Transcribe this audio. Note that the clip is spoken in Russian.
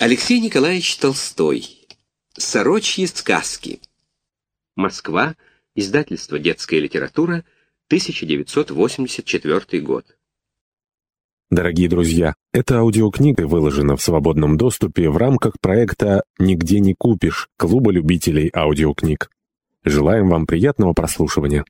Алексей Николаевич Толстой. Сорочьи сказки. Москва. Издательство «Детская литература», 1984 год. Дорогие друзья, эта аудиокнига выложена в свободном доступе в рамках проекта «Нигде не купишь» Клуба любителей аудиокниг. Желаем вам приятного прослушивания.